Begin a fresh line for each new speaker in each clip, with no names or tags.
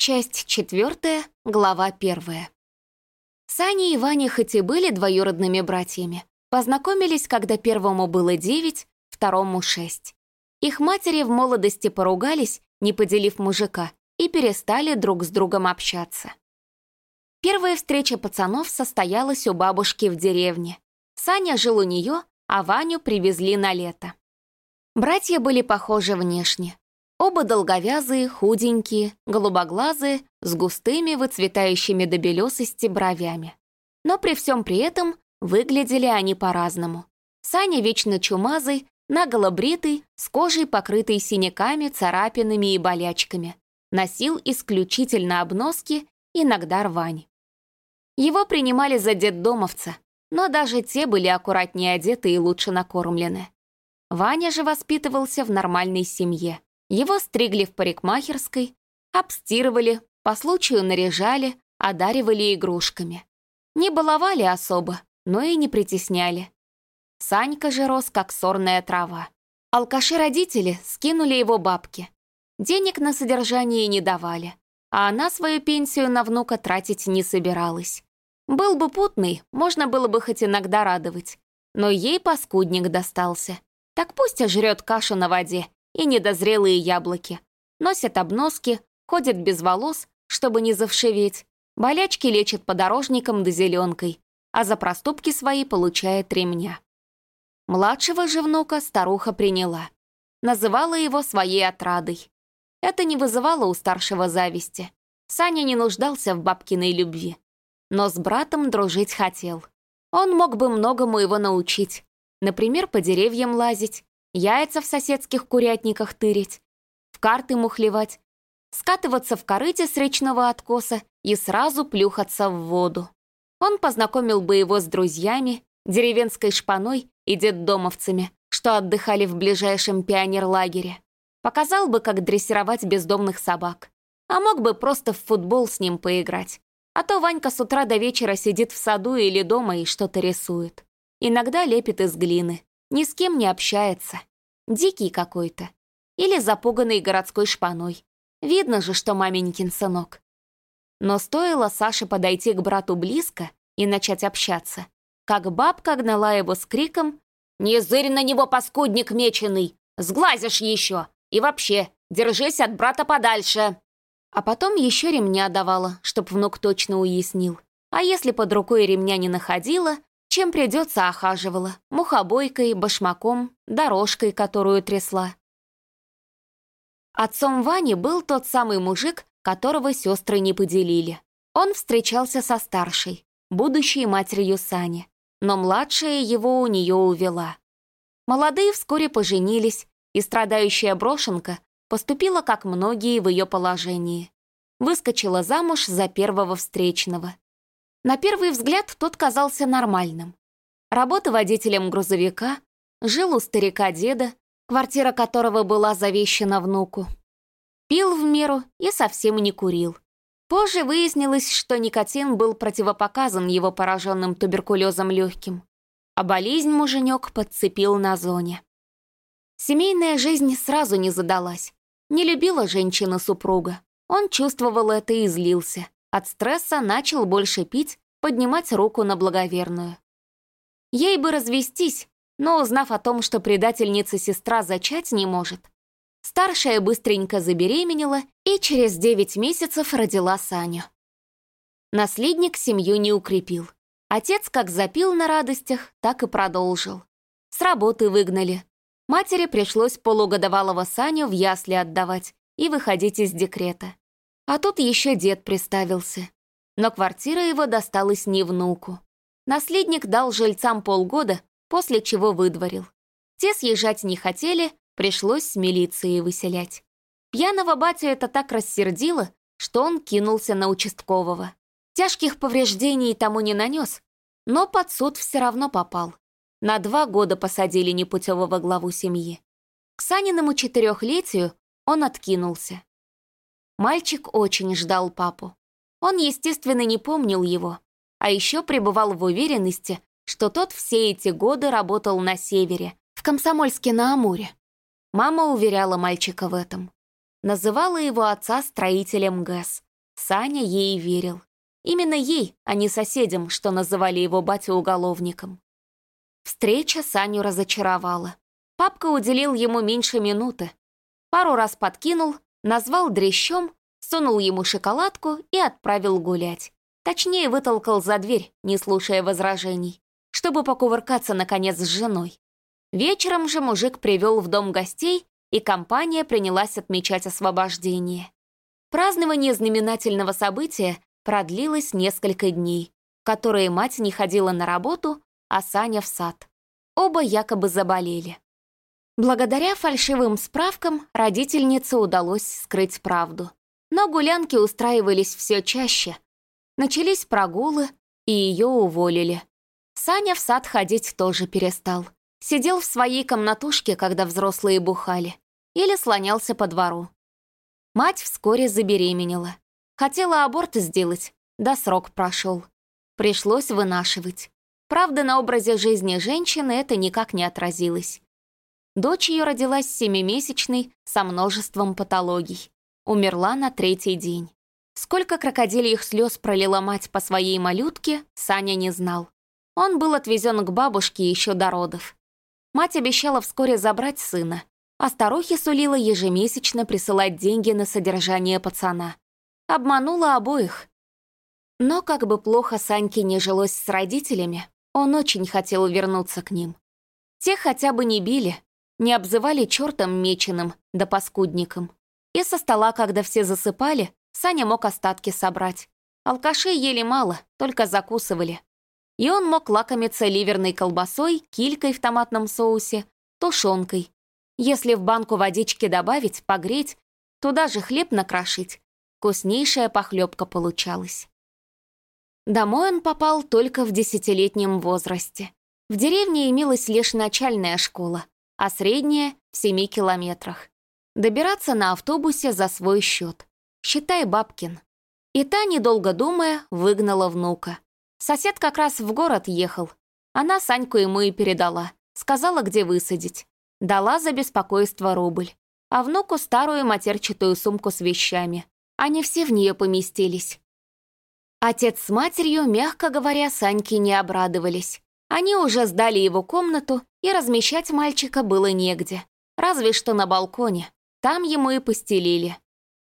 Часть четвертая, глава первая. Саня и Ваня хоть и были двоюродными братьями, познакомились, когда первому было девять, второму шесть. Их матери в молодости поругались, не поделив мужика, и перестали друг с другом общаться. Первая встреча пацанов состоялась у бабушки в деревне. Саня жил у нее, а Ваню привезли на лето. Братья были похожи внешне. Оба долговязые, худенькие, голубоглазые, с густыми, выцветающими до белесости бровями. Но при всем при этом выглядели они по-разному. Саня вечно чумазый, наголо бритый, с кожей, покрытой синяками, царапинами и болячками. Носил исключительно обноски, иногда рвань. Его принимали за детдомовца, но даже те были аккуратнее одеты и лучше накормлены. Ваня же воспитывался в нормальной семье. Его стригли в парикмахерской, обстирывали, по случаю наряжали, одаривали игрушками. Не баловали особо, но и не притесняли. Санька же рос, как сорная трава. Алкаши-родители скинули его бабки. Денег на содержание не давали, а она свою пенсию на внука тратить не собиралась. Был бы путный, можно было бы хоть иногда радовать. Но ей паскудник достался. Так пусть жрет кашу на воде и недозрелые яблоки. Носят обноски, ходят без волос, чтобы не завшеветь. Болячки лечат подорожником да зеленкой, а за проступки свои получает ремня. Младшего же внука старуха приняла. Называла его своей отрадой. Это не вызывало у старшего зависти. Саня не нуждался в бабкиной любви. Но с братом дружить хотел. Он мог бы многому его научить. Например, по деревьям лазить, яйца в соседских курятниках тырить, в карты мухлевать, скатываться в корыте с речного откоса и сразу плюхаться в воду. Он познакомил бы его с друзьями, деревенской шпаной и детдомовцами, что отдыхали в ближайшем пионерлагере. Показал бы, как дрессировать бездомных собак. А мог бы просто в футбол с ним поиграть. А то Ванька с утра до вечера сидит в саду или дома и что-то рисует. Иногда лепит из глины ни с кем не общается. Дикий какой-то. Или запуганный городской шпаной. Видно же, что маменькин сынок. Но стоило Саше подойти к брату близко и начать общаться, как бабка гнала его с криком «Не зырь на него, паскудник меченый! Сглазишь еще! И вообще, держись от брата подальше!» А потом еще ремня давала, чтоб внук точно уяснил. А если под рукой ремня не находила, чем придется, охаживала. Мухобойкой, башмаком, дорожкой, которую трясла. Отцом Вани был тот самый мужик, которого сестры не поделили. Он встречался со старшей, будущей матерью Сани, но младшая его у нее увела. Молодые вскоре поженились, и страдающая брошенка поступила, как многие в ее положении. Выскочила замуж за первого встречного. На первый взгляд тот казался нормальным. Работа водителем грузовика, жил у старика-деда, квартира которого была завещена внуку. Пил в меру и совсем не курил. Позже выяснилось, что никотин был противопоказан его пораженным туберкулезом легким, а болезнь муженек подцепил на зоне. Семейная жизнь сразу не задалась. Не любила женщина супруга. Он чувствовал это и злился. От стресса начал больше пить, поднимать руку на благоверную. Ей бы развестись, но узнав о том, что предательница-сестра зачать не может, старшая быстренько забеременела и через 9 месяцев родила Саню. Наследник семью не укрепил. Отец как запил на радостях, так и продолжил. С работы выгнали. Матери пришлось полугодовалого Саню в ясли отдавать и выходить из декрета. А тут еще дед приставился. Но квартира его досталась не внуку. Наследник дал жильцам полгода, после чего выдворил. Те съезжать не хотели, пришлось с милицией выселять. Пьяного батю это так рассердило, что он кинулся на участкового. Тяжких повреждений тому не нанес, но под суд все равно попал. На два года посадили непутевого главу семьи. К Саниному четырехлетию он откинулся. Мальчик очень ждал папу. Он, естественно, не помнил его, а еще пребывал в уверенности, что тот все эти годы работал на севере, в Комсомольске на Амуре. Мама уверяла мальчика в этом. Называла его отца строителем ГЭС, Саня ей верил. Именно ей, а не соседям, что называли его батю уголовником. Встреча Саню разочаровала. Папка уделил ему меньше минуты. Пару раз подкинул, назвал дрещом, сунул ему шоколадку и отправил гулять. Точнее, вытолкал за дверь, не слушая возражений, чтобы покувыркаться, наконец, с женой. Вечером же мужик привел в дом гостей, и компания принялась отмечать освобождение. Празднование знаменательного события продлилось несколько дней, которые мать не ходила на работу, а Саня в сад. Оба якобы заболели. Благодаря фальшивым справкам родительнице удалось скрыть правду. Но гулянки устраивались все чаще. Начались прогулы, и ее уволили. Саня в сад ходить тоже перестал. Сидел в своей комнатушке, когда взрослые бухали. Или слонялся по двору. Мать вскоре забеременела. Хотела аборт сделать, да срок прошел. Пришлось вынашивать. Правда, на образе жизни женщины это никак не отразилось. Дочь ее родилась семимесячной, со множеством патологий. Умерла на третий день. Сколько крокодильих слез пролила мать по своей малютке, Саня не знал. Он был отвезен к бабушке еще до родов. Мать обещала вскоре забрать сына, а старухе сулила ежемесячно присылать деньги на содержание пацана. Обманула обоих. Но как бы плохо Саньке не жилось с родителями, он очень хотел вернуться к ним. Те хотя бы не били, не обзывали чертом меченым да паскудником. И со стола, когда все засыпали, Саня мог остатки собрать. Алкаши ели мало, только закусывали. И он мог лакомиться ливерной колбасой, килькой в томатном соусе, тушенкой. Если в банку водички добавить, погреть, туда же хлеб накрошить, Вкуснейшая похлебка получалась. Домой он попал только в десятилетнем возрасте. В деревне имелась лишь начальная школа, а средняя — в семи километрах. Добираться на автобусе за свой счет. Считай бабкин. И та, недолго думая, выгнала внука. Сосед как раз в город ехал. Она Саньку ему и передала. Сказала, где высадить. Дала за беспокойство рубль. А внуку старую матерчатую сумку с вещами. Они все в нее поместились. Отец с матерью, мягко говоря, Саньке не обрадовались. Они уже сдали его комнату, и размещать мальчика было негде. Разве что на балконе. Там ему и постелили.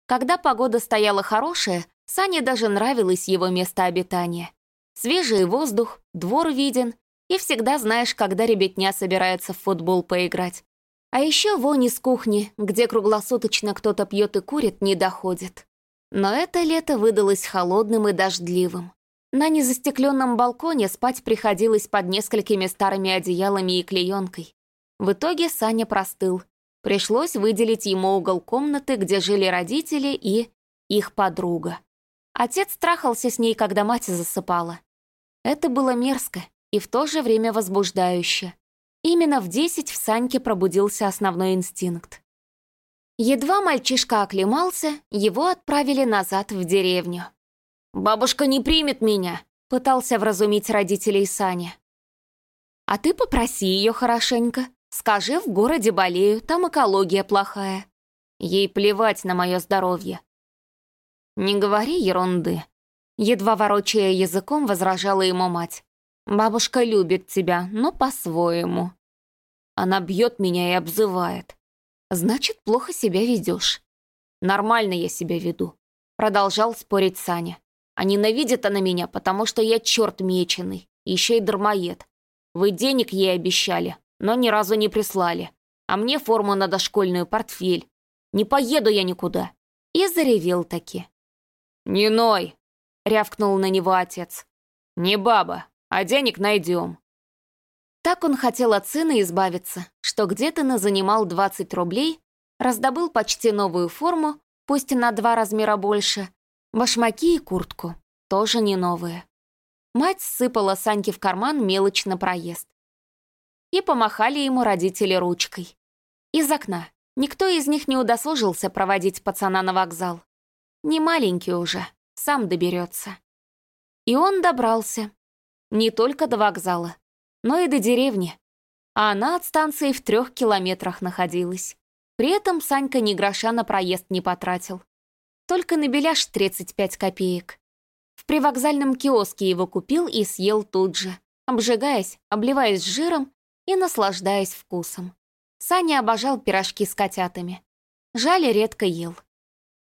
Когда погода стояла хорошая, Сане даже нравилось его место обитания. Свежий воздух, двор виден, и всегда знаешь, когда ребятня собирается в футбол поиграть. А еще вони с кухни, где круглосуточно кто-то пьет и курит, не доходит. Но это лето выдалось холодным и дождливым. На незастекленном балконе спать приходилось под несколькими старыми одеялами и клеенкой. В итоге Саня простыл. Пришлось выделить ему угол комнаты, где жили родители и их подруга. Отец страхался с ней, когда мать засыпала. Это было мерзко и в то же время возбуждающе. Именно в десять в Саньке пробудился основной инстинкт. Едва мальчишка оклемался, его отправили назад в деревню. «Бабушка не примет меня», — пытался вразумить родителей Саня. «А ты попроси ее хорошенько. Скажи, в городе болею, там экология плохая. Ей плевать на мое здоровье». «Не говори ерунды», — едва ворочая языком, возражала ему мать. «Бабушка любит тебя, но по-своему. Она бьет меня и обзывает. Значит, плохо себя ведешь. Нормально я себя веду. Продолжал спорить Саня. А ненавидит она меня, потому что я черт меченый, еще и дармоед. Вы денег ей обещали, но ни разу не прислали. А мне форму на дошкольную, портфель. Не поеду я никуда. И заревел таки. «Не ной!» — рявкнул на него отец. «Не баба, а денег найдем. Так он хотел от сына избавиться, что где-то назанимал 20 рублей, раздобыл почти новую форму, пусть на два размера больше, башмаки и куртку, тоже не новые. Мать сыпала Саньке в карман мелочь на проезд. И помахали ему родители ручкой. Из окна. Никто из них не удосужился проводить пацана на вокзал. Не маленький уже, сам доберется. И он добрался. Не только до вокзала, но и до деревни. А она от станции в трех километрах находилась. При этом Санька ни гроша на проезд не потратил. Только на беляш 35 копеек. В привокзальном киоске его купил и съел тут же, обжигаясь, обливаясь жиром и наслаждаясь вкусом. Саня обожал пирожки с котятами. Жаль, редко ел.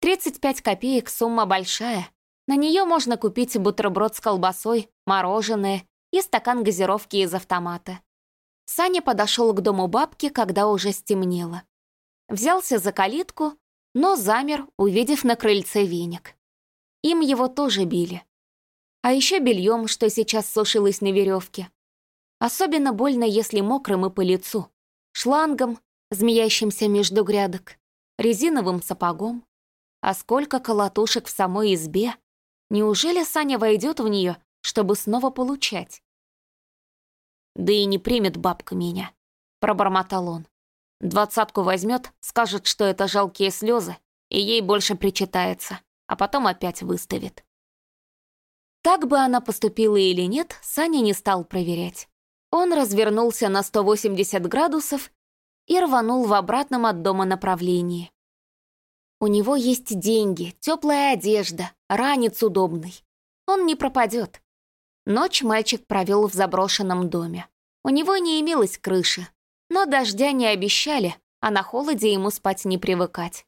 35 копеек — сумма большая. На нее можно купить бутерброд с колбасой, мороженое и стакан газировки из автомата. Саня подошел к дому бабки, когда уже стемнело. Взялся за калитку, но замер, увидев на крыльце веник. Им его тоже били. А еще бельем, что сейчас сушилось на веревке. Особенно больно, если мокрым и по лицу. Шлангом, змеящимся между грядок, резиновым сапогом. А сколько колотушек в самой избе. Неужели Саня войдет в нее, чтобы снова получать? «Да и не примет бабка меня», — пробормотал он. «Двадцатку возьмет, скажет, что это жалкие слезы, и ей больше причитается, а потом опять выставит». Так бы она поступила или нет, Саня не стал проверять. Он развернулся на 180 градусов и рванул в обратном от дома направлении. У него есть деньги, теплая одежда, ранец удобный. Он не пропадет. Ночь мальчик провел в заброшенном доме. У него не имелось крыши, но дождя не обещали, а на холоде ему спать не привыкать.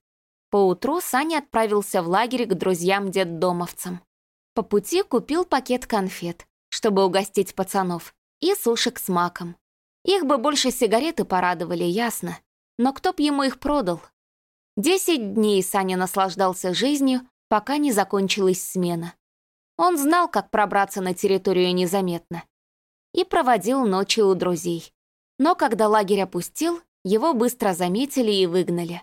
Поутру Саня отправился в лагерь к друзьям-детдомовцам. По пути купил пакет конфет, чтобы угостить пацанов, и сушек с маком. Их бы больше сигареты порадовали, ясно. Но кто б ему их продал? Десять дней Саня наслаждался жизнью, пока не закончилась смена. Он знал, как пробраться на территорию незаметно. И проводил ночи у друзей. Но когда лагерь опустил, его быстро заметили и выгнали.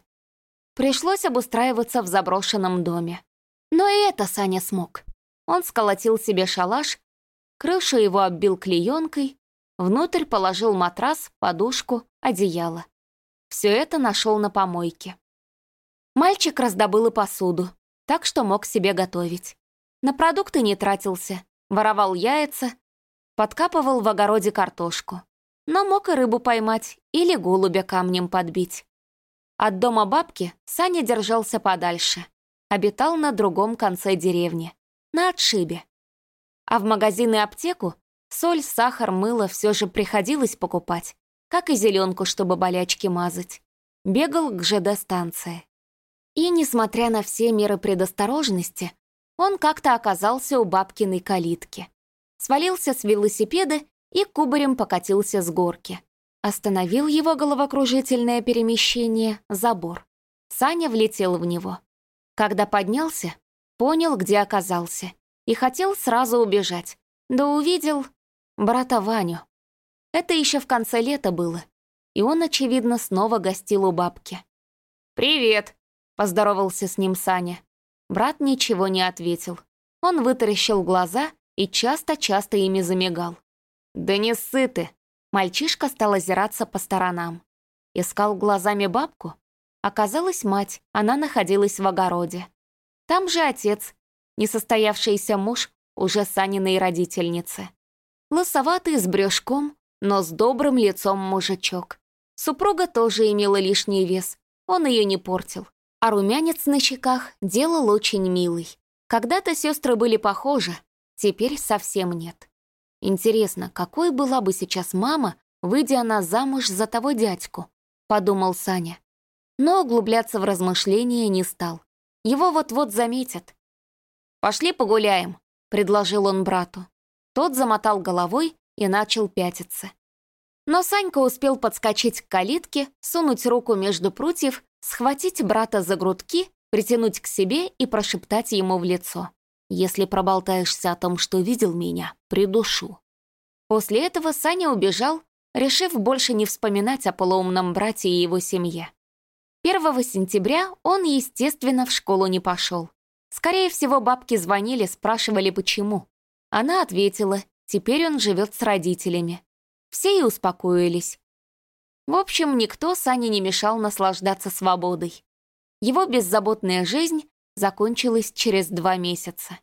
Пришлось обустраиваться в заброшенном доме. Но и это Саня смог. Он сколотил себе шалаш, крышу его оббил клеенкой, внутрь положил матрас, подушку, одеяло. Все это нашел на помойке. Мальчик раздобыл и посуду, так что мог себе готовить. На продукты не тратился, воровал яйца, подкапывал в огороде картошку. Но мог и рыбу поймать или голубя камнем подбить. От дома бабки Саня держался подальше. Обитал на другом конце деревни, на отшибе. А в магазин и аптеку соль, сахар, мыло все же приходилось покупать, как и зеленку, чтобы болячки мазать. Бегал к ЖД-станции. И, несмотря на все меры предосторожности, он как-то оказался у бабкиной калитки. Свалился с велосипеда и кубарем покатился с горки. Остановил его головокружительное перемещение забор. Саня влетел в него. Когда поднялся, понял, где оказался, и хотел сразу убежать. Да увидел брата Ваню. Это еще в конце лета было, и он, очевидно, снова гостил у бабки. «Привет!» — поздоровался с ним Саня. Брат ничего не ответил. Он вытаращил глаза и часто-часто ими замигал. «Да не сыты!» Мальчишка стал озираться по сторонам. Искал глазами бабку. Оказалась мать, она находилась в огороде. Там же отец, несостоявшийся муж уже Саниной родительницы. Лысоватый, с брюшком, но с добрым лицом мужичок. Супруга тоже имела лишний вес, он ее не портил а румянец на щеках делал очень милый. Когда-то сестры были похожи, теперь совсем нет. Интересно, какой была бы сейчас мама, выйдя она замуж за того дядьку, подумал Саня. Но углубляться в размышления не стал. Его вот-вот заметят. «Пошли погуляем», — предложил он брату. Тот замотал головой и начал пятиться. Но Санька успел подскочить к калитке, сунуть руку между прутьев схватить брата за грудки, притянуть к себе и прошептать ему в лицо. «Если проболтаешься о том, что видел меня, придушу». После этого Саня убежал, решив больше не вспоминать о полуумном брате и его семье. 1 сентября он, естественно, в школу не пошел. Скорее всего, бабки звонили, спрашивали, почему. Она ответила, теперь он живет с родителями. Все и успокоились. В общем, никто Сане не мешал наслаждаться свободой. Его беззаботная жизнь закончилась через два месяца.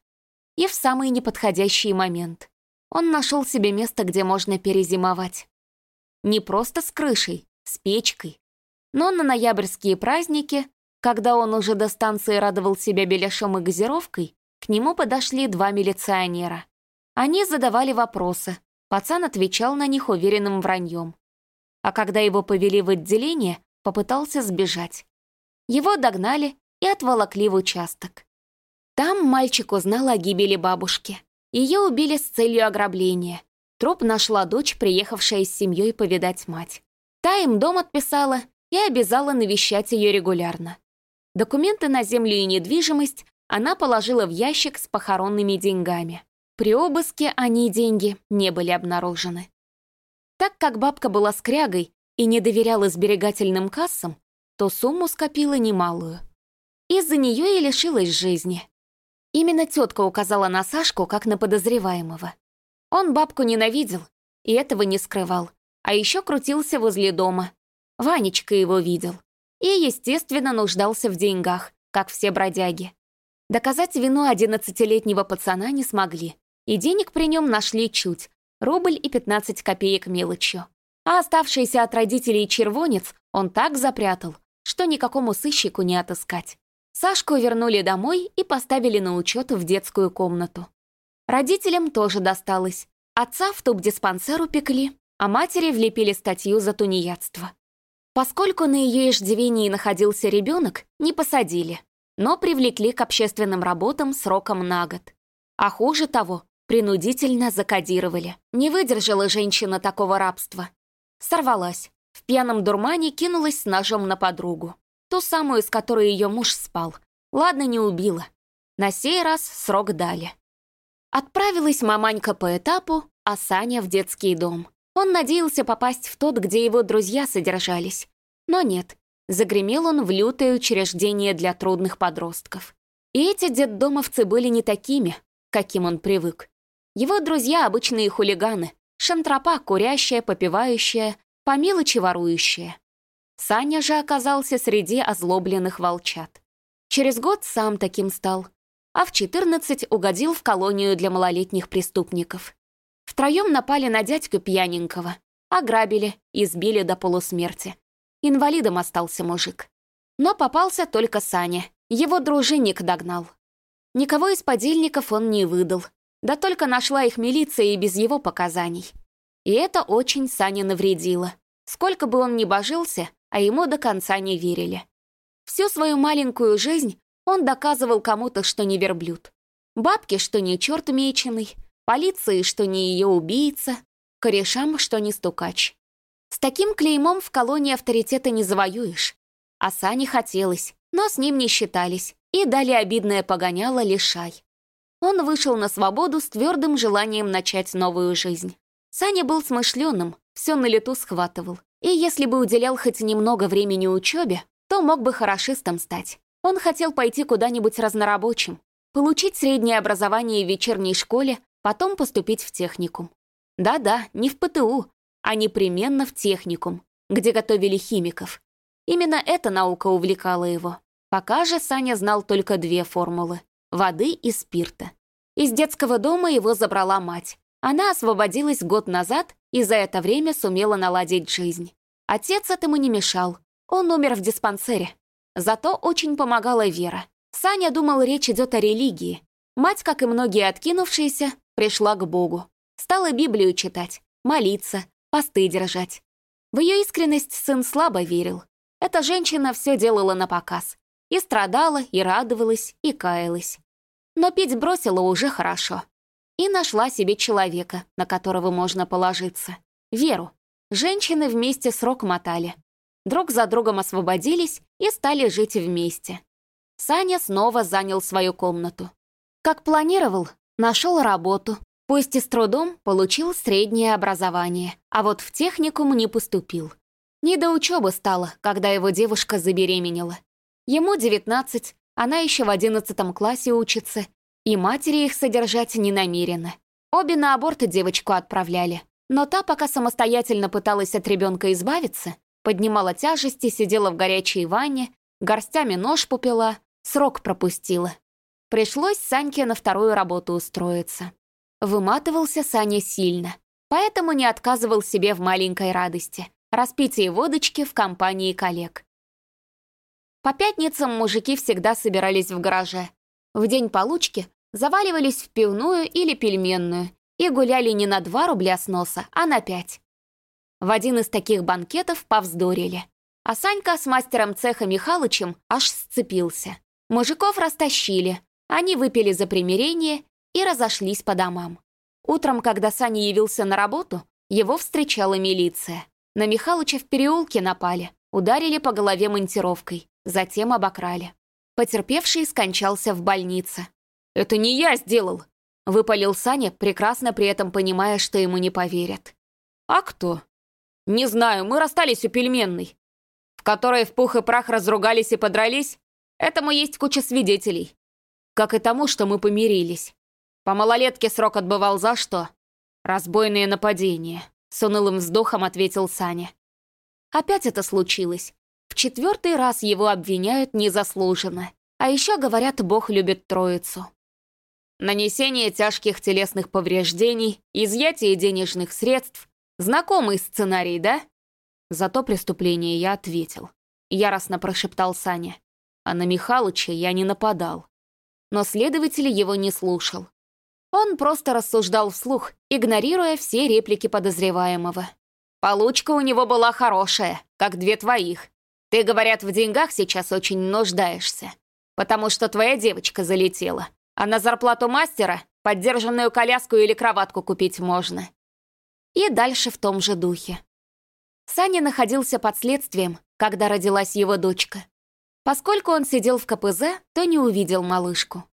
И в самый неподходящий момент. Он нашел себе место, где можно перезимовать. Не просто с крышей, с печкой. Но на ноябрьские праздники Когда он уже до станции радовал себя беляшом и газировкой, к нему подошли два милиционера. Они задавали вопросы, пацан отвечал на них уверенным враньем. А когда его повели в отделение, попытался сбежать. Его догнали и отволокли в участок. Там мальчик узнал о гибели бабушки. Ее убили с целью ограбления. Труп нашла дочь, приехавшая с семьей повидать мать. Та им дом отписала и обязала навещать ее регулярно. Документы на землю и недвижимость она положила в ящик с похоронными деньгами. При обыске они деньги не были обнаружены. Так как бабка была скрягой и не доверяла сберегательным кассам, то сумму скопила немалую. Из-за нее и лишилась жизни. Именно тетка указала на Сашку как на подозреваемого. Он бабку ненавидел и этого не скрывал, а еще крутился возле дома. Ванечка его видел и, естественно, нуждался в деньгах, как все бродяги. Доказать вину одиннадцатилетнего пацана не смогли, и денег при нем нашли чуть, рубль и 15 копеек мелочью. А оставшийся от родителей червонец он так запрятал, что никакому сыщику не отыскать. Сашку вернули домой и поставили на учет в детскую комнату. Родителям тоже досталось. Отца в туб-диспансер упекли, а матери влепили статью за тунеядство. Поскольку на ее иждивении находился ребенок, не посадили, но привлекли к общественным работам сроком на год. А хуже того, принудительно закодировали. Не выдержала женщина такого рабства. Сорвалась. В пьяном дурмане кинулась с ножом на подругу. Ту самую, с которой ее муж спал. Ладно, не убила. На сей раз срок дали. Отправилась маманька по этапу, а Саня в детский дом. Он надеялся попасть в тот, где его друзья содержались. Но нет, загремел он в лютое учреждение для трудных подростков. И эти детдомовцы были не такими, каким он привык. Его друзья — обычные хулиганы, шантропа, курящая, попивающая, по мелочи ворующая. Саня же оказался среди озлобленных волчат. Через год сам таким стал, а в 14 угодил в колонию для малолетних преступников. Втроем напали на дядьку пьяненького, ограбили, избили до полусмерти. Инвалидом остался мужик. Но попался только Саня, его дружинник догнал. Никого из подельников он не выдал, да только нашла их милиция и без его показаний. И это очень Сане навредило. Сколько бы он ни божился, а ему до конца не верили. Всю свою маленькую жизнь он доказывал кому-то, что не верблюд. Бабке, что не черт меченый, Полиции, что не ее убийца, корешам, что не стукач. С таким клеймом в колонии авторитета не завоюешь. А Сане хотелось, но с ним не считались, и дали обидное погоняло лишай. Он вышел на свободу с твердым желанием начать новую жизнь. Саня был смышленым, все на лету схватывал. И если бы уделял хоть немного времени учебе, то мог бы хорошистом стать. Он хотел пойти куда-нибудь разнорабочим, получить среднее образование в вечерней школе, потом поступить в техникум. Да-да, не в ПТУ, а непременно в техникум, где готовили химиков. Именно эта наука увлекала его. Пока же Саня знал только две формулы — воды и спирта. Из детского дома его забрала мать. Она освободилась год назад и за это время сумела наладить жизнь. Отец этому не мешал. Он умер в диспансере. Зато очень помогала Вера. Саня думал, речь идет о религии. Мать, как и многие откинувшиеся, Пришла к Богу. Стала Библию читать, молиться, посты держать. В ее искренность сын слабо верил. Эта женщина все делала на показ. И страдала, и радовалась, и каялась. Но пить бросила уже хорошо. И нашла себе человека, на которого можно положиться. Веру. Женщины вместе срок мотали. Друг за другом освободились и стали жить вместе. Саня снова занял свою комнату. Как планировал, Нашел работу. Пусть и с трудом получил среднее образование, а вот в техникум не поступил. Не до учебы стало, когда его девушка забеременела. Ему 19, она еще в 11 классе учится, и матери их содержать не намерена. Обе на аборты девочку отправляли, но та, пока самостоятельно пыталась от ребенка избавиться, поднимала тяжести, сидела в горячей ванне, горстями нож попила, срок пропустила. Пришлось Саньке на вторую работу устроиться. Выматывался Саня сильно, поэтому не отказывал себе в маленькой радости — распитие водочки в компании коллег. По пятницам мужики всегда собирались в гараже. В день получки заваливались в пивную или пельменную и гуляли не на 2 рубля с носа, а на 5. В один из таких банкетов повздорили. А Санька с мастером цеха Михалычем аж сцепился. Мужиков растащили, они выпили за примирение и разошлись по домам. Утром, когда Саня явился на работу, его встречала милиция. На Михалыча в переулке напали, ударили по голове монтировкой, затем обокрали. Потерпевший скончался в больнице. «Это не я сделал!» — выпалил Саня, прекрасно при этом понимая, что ему не поверят. «А кто?» «Не знаю, мы расстались у пельменной, в которой в пух и прах разругались и подрались. Этому есть куча свидетелей. Как и тому, что мы помирились. По малолетке срок отбывал за что? Разбойные нападения. С унылым вздохом ответил Саня. Опять это случилось. В четвертый раз его обвиняют незаслуженно. А еще говорят, Бог любит троицу. Нанесение тяжких телесных повреждений, изъятие денежных средств. Знакомый сценарий, да? За то преступление я ответил. Яростно прошептал Саня. А на Михалыча я не нападал но следователь его не слушал. Он просто рассуждал вслух, игнорируя все реплики подозреваемого. «Получка у него была хорошая, как две твоих. Ты, говорят, в деньгах сейчас очень нуждаешься, потому что твоя девочка залетела, а на зарплату мастера поддержанную коляску или кроватку купить можно». И дальше в том же духе. Саня находился под следствием, когда родилась его дочка. Поскольку он сидел в КПЗ, то не увидел малышку.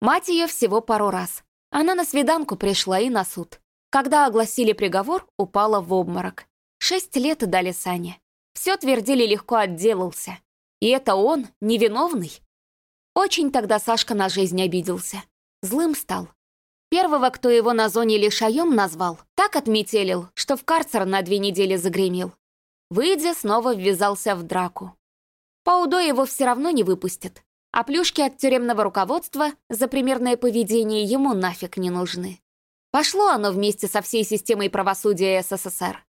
Мать ее всего пару раз. Она на свиданку пришла и на суд. Когда огласили приговор, упала в обморок. Шесть лет дали Сане. Все твердили, легко отделался. И это он, невиновный? Очень тогда Сашка на жизнь обиделся. Злым стал. Первого, кто его на зоне лишаем назвал, так отметелил, что в карцер на две недели загремел. Выйдя, снова ввязался в драку. По УДО его все равно не выпустят, а плюшки от тюремного руководства за примерное поведение ему нафиг не нужны. Пошло оно вместе со всей системой правосудия СССР.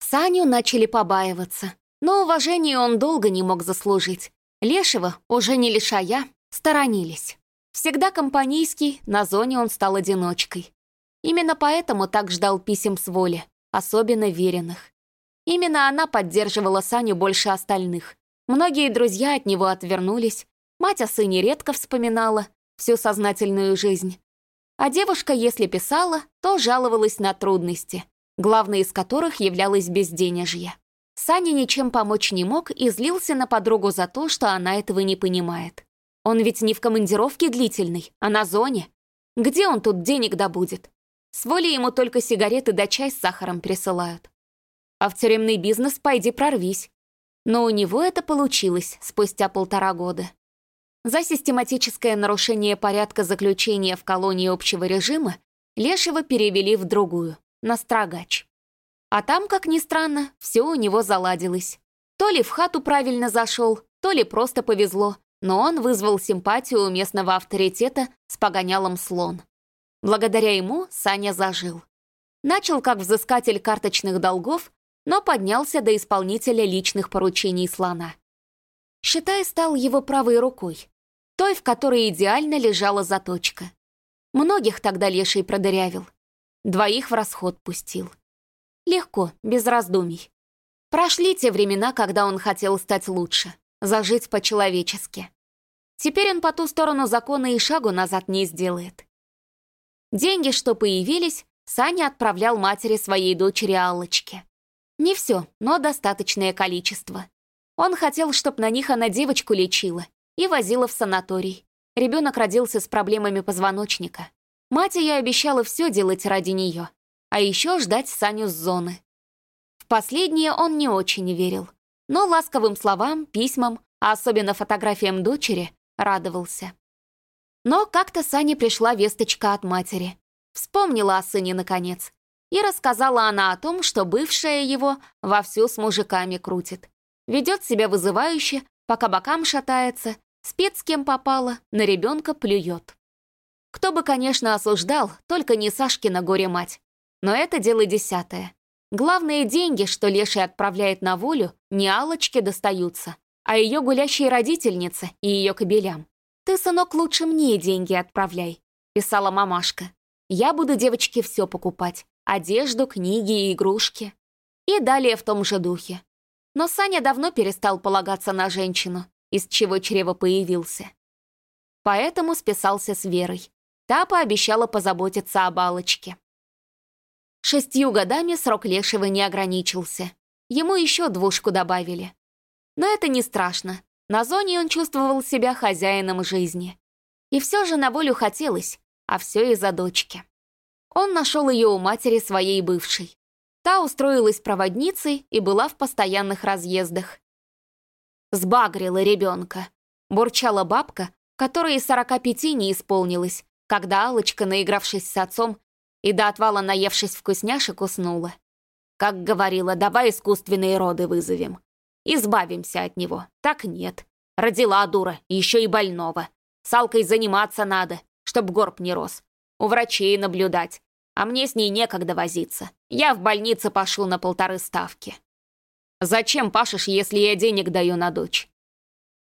Саню начали побаиваться, но уважение он долго не мог заслужить. Лешего, уже не лишая, сторонились. Всегда компанейский, на зоне он стал одиночкой. Именно поэтому так ждал писем с воли, особенно веренных. Именно она поддерживала Саню больше остальных, Многие друзья от него отвернулись, мать о сыне редко вспоминала всю сознательную жизнь. А девушка, если писала, то жаловалась на трудности, главной из которых являлось безденежье. Саня ничем помочь не мог и злился на подругу за то, что она этого не понимает. Он ведь не в командировке длительной, а на зоне. Где он тут денег добудет? С воли ему только сигареты да чай с сахаром присылают. А в тюремный бизнес пойди прорвись. Но у него это получилось спустя полтора года. За систематическое нарушение порядка заключения в колонии общего режима Лешего перевели в другую, на Строгач. А там, как ни странно, все у него заладилось. То ли в хату правильно зашел, то ли просто повезло, но он вызвал симпатию у местного авторитета с погонялом слон. Благодаря ему Саня зажил. Начал как взыскатель карточных долгов, но поднялся до исполнителя личных поручений слона. Считай, стал его правой рукой, той, в которой идеально лежала заточка. Многих тогда леший продырявил, двоих в расход пустил. Легко, без раздумий. Прошли те времена, когда он хотел стать лучше, зажить по-человечески. Теперь он по ту сторону закона и шагу назад не сделает. Деньги, что появились, Саня отправлял матери своей дочери Аллочке. Не все, но достаточное количество. Он хотел, чтобы на них она девочку лечила и возила в санаторий. Ребенок родился с проблемами позвоночника. Мать ей обещала все делать ради нее, а еще ждать Саню с зоны. В последнее он не очень верил, но ласковым словам, письмам, а особенно фотографиям дочери, радовался. Но как-то Сане пришла весточка от матери. Вспомнила о сыне наконец и рассказала она о том, что бывшая его вовсю с мужиками крутит. Ведет себя вызывающе, по кабакам шатается, спит с кем попало, на ребенка плюет. Кто бы, конечно, осуждал, только не Сашкина горе-мать. Но это дело десятое. Главные деньги, что Леший отправляет на волю, не Аллочке достаются, а ее гулящей родительнице и ее кобелям. «Ты, сынок, лучше мне деньги отправляй», — писала мамашка. «Я буду девочке все покупать. Одежду, книги и игрушки». И далее в том же духе. Но Саня давно перестал полагаться на женщину, из чего чрево появился. Поэтому списался с Верой. Та пообещала позаботиться о балочке. Шестью годами срок Лешего не ограничился. Ему еще двушку добавили. Но это не страшно. На зоне он чувствовал себя хозяином жизни. И все же на волю хотелось, а все из-за дочки. Он нашел ее у матери своей бывшей. Та устроилась проводницей и была в постоянных разъездах. «Сбагрила ребенка», — бурчала бабка, которой и сорока пяти не исполнилось, когда алочка наигравшись с отцом и до отвала наевшись вкусняшек, уснула. Как говорила, давай искусственные роды вызовем. Избавимся от него. Так нет. Родила дура, еще и больного. С Алкой заниматься надо, чтоб горб не рос. У врачей наблюдать. А мне с ней некогда возиться. Я в больнице пошлю на полторы ставки. Зачем пашешь, если я денег даю на дочь?